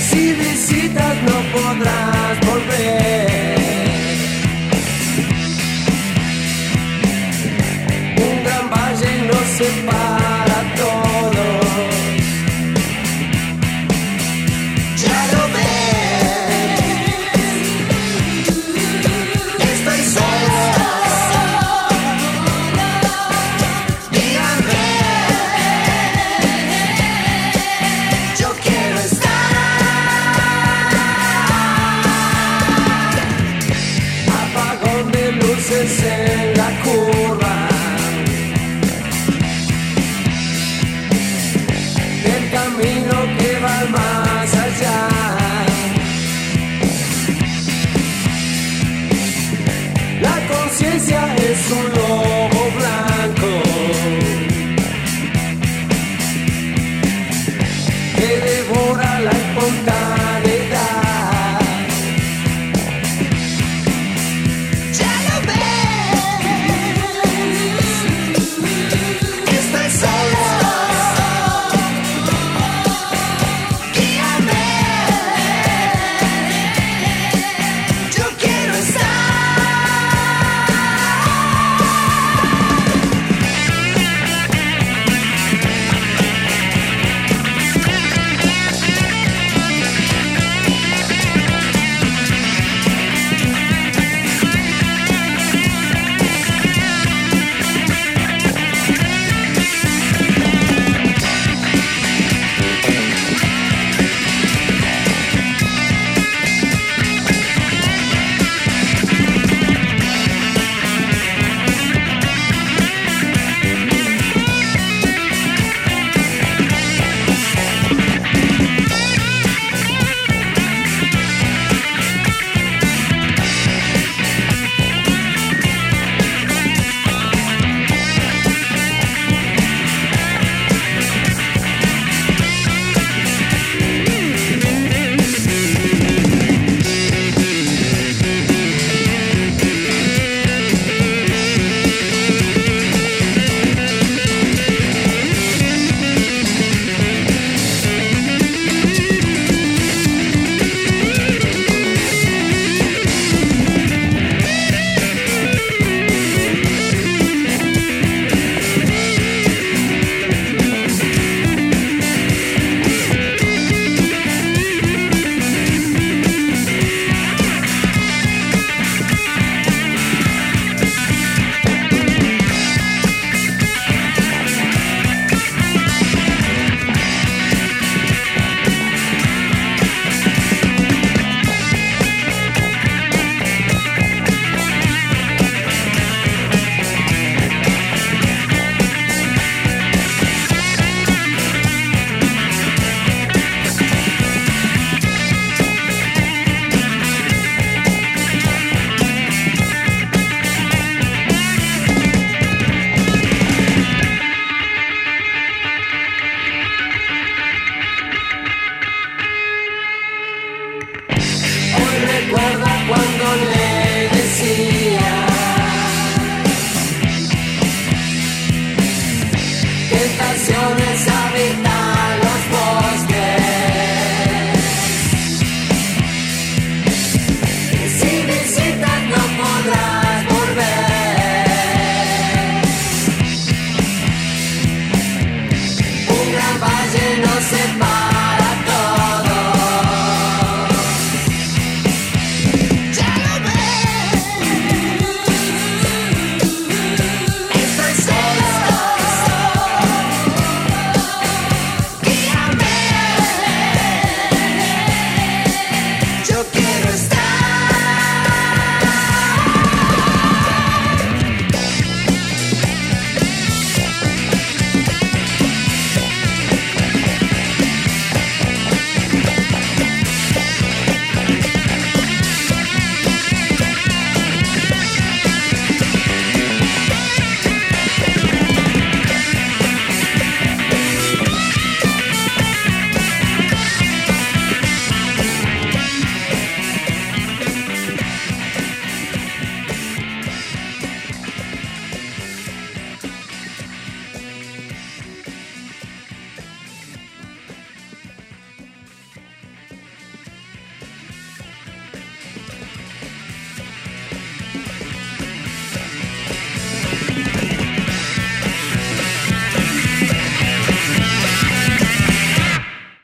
si visitas no podrás volver. Un gran valle no separa. Se la curva, el camino que va más allá. La conciencia es uno.